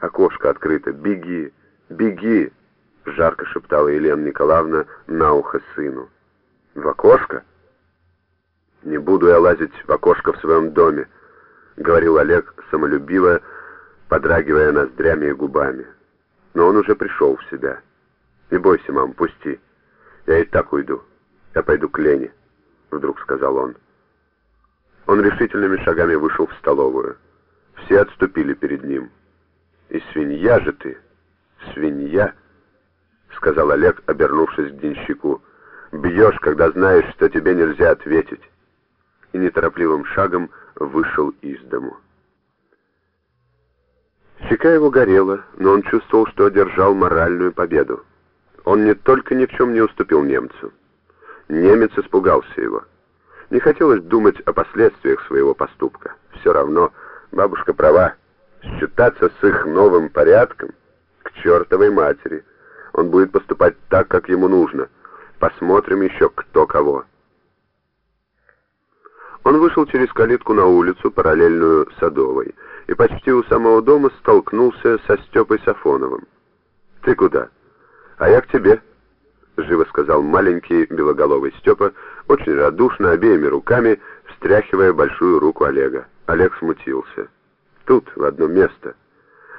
Окошко открыто. Беги, беги!» — жарко шептала Елена Николаевна на ухо сыну. «В окошко?» «Не буду я лазить в окошко в своем доме», — говорил Олег самолюбиво, подрагивая ноздрями и губами. Но он уже пришел в себя. «Не бойся, мам, пусти. Я и так уйду. Я пойду к Лене», — вдруг сказал он. Он решительными шагами вышел в столовую. Все отступили перед ним. «И свинья же ты! Свинья!» — сказал Олег, обернувшись к денщику. «Бьешь, когда знаешь, что тебе нельзя ответить!» И неторопливым шагом вышел из дому. Щека его горела, но он чувствовал, что одержал моральную победу. Он не только ни в чем не уступил немцу. Немец испугался его. Не хотелось думать о последствиях своего поступка. Все равно бабушка права. Считаться с их новым порядком к чертовой матери. Он будет поступать так, как ему нужно. Посмотрим еще кто кого. Он вышел через калитку на улицу, параллельную Садовой, и почти у самого дома столкнулся со Степой Сафоновым. «Ты куда?» «А я к тебе», — живо сказал маленький белоголовый Степа, очень радушно, обеими руками, встряхивая большую руку Олега. Олег смутился. «Тут, в одно место».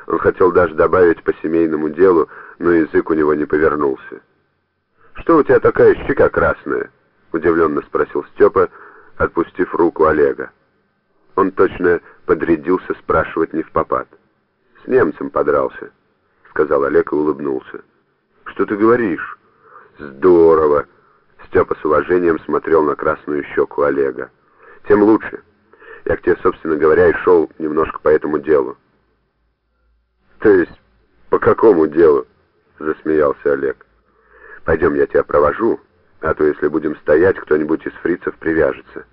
Он хотел даже добавить по семейному делу, но язык у него не повернулся. «Что у тебя такая щека красная?» — удивленно спросил Степа, отпустив руку Олега. Он точно подрядился спрашивать не в попад. «С немцем подрался», — сказал Олег и улыбнулся. «Что ты говоришь?» «Здорово!» Степа с уважением смотрел на красную щеку Олега. «Тем лучше. Я к тебе, собственно говоря, и шел немножко по этому делу». «То есть по какому делу?» — засмеялся Олег. «Пойдем, я тебя провожу, а то, если будем стоять, кто-нибудь из фрицев привяжется».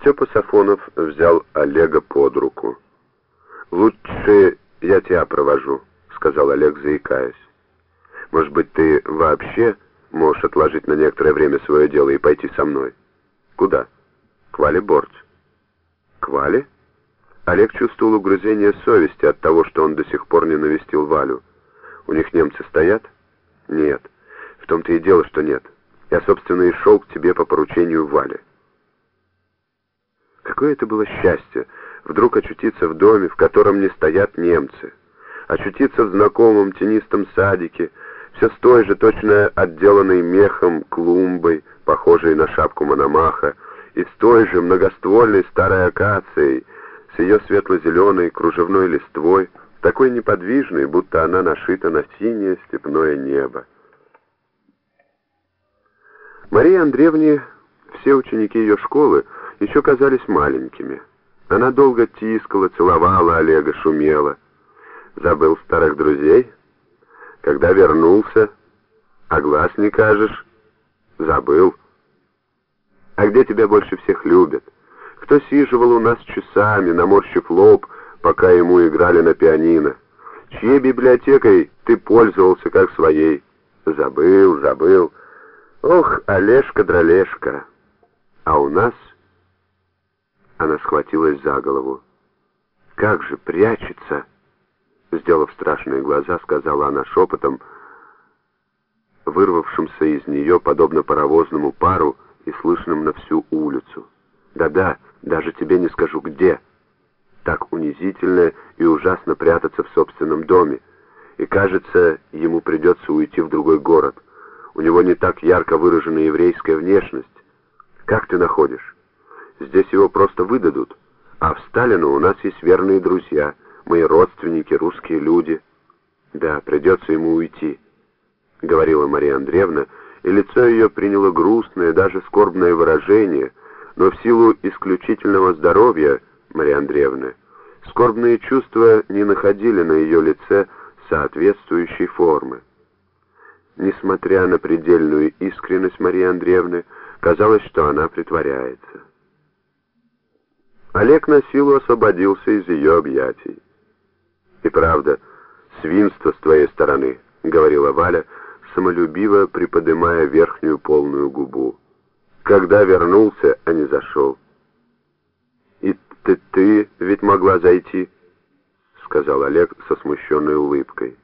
Степа Сафонов взял Олега под руку. «Лучше я тебя провожу», — сказал Олег, заикаясь. «Может быть, ты вообще можешь отложить на некоторое время свое дело и пойти со мной?» «Куда?» «К Вале Борц». «К Вале?» Олег чувствовал угрызение совести от того, что он до сих пор не навестил Валю. «У них немцы стоят?» «Нет. В том-то и дело, что нет. Я, собственно, и шел к тебе по поручению Вали». Какое это было счастье вдруг очутиться в доме, в котором не стоят немцы, очутиться в знакомом тенистом садике, все с той же точно отделанной мехом клумбой, похожей на шапку Мономаха, и с той же многоствольной старой акацией, с ее светло-зеленой кружевной листвой, такой неподвижной, будто она нашита на синее степное небо. Марии Андреевне все ученики ее школы еще казались маленькими. Она долго тискала, целовала Олега, шумела. Забыл старых друзей? Когда вернулся, а глаз не кажешь? Забыл. А где тебя больше всех любят? Кто сиживал у нас часами, наморщив лоб, пока ему играли на пианино? Чьей библиотекой ты пользовался как своей? Забыл, забыл. Ох, Олежка-дролежка. А у нас... Она схватилась за голову. «Как же прячется!» Сделав страшные глаза, сказала она шепотом, вырвавшимся из нее, подобно паровозному пару и слышным на всю улицу. «Да-да, даже тебе не скажу, где!» Так унизительно и ужасно прятаться в собственном доме. И, кажется, ему придется уйти в другой город. У него не так ярко выражена еврейская внешность. Как ты находишь? Здесь его просто выдадут. А в Сталину у нас есть верные друзья, мои родственники, русские люди. Да, придется ему уйти, — говорила Мария Андреевна, и лицо ее приняло грустное, даже скорбное выражение, но в силу исключительного здоровья Марии Андреевны скорбные чувства не находили на ее лице соответствующей формы. Несмотря на предельную искренность Марии Андреевны, казалось, что она притворяется. Олег на силу освободился из ее объятий. «И правда, свинство с твоей стороны», — говорила Валя, самолюбиво приподнимая верхнюю полную губу. «Когда вернулся, а не зашел». «И ты, ты ведь могла зайти?» сказал Олег со смущенной улыбкой.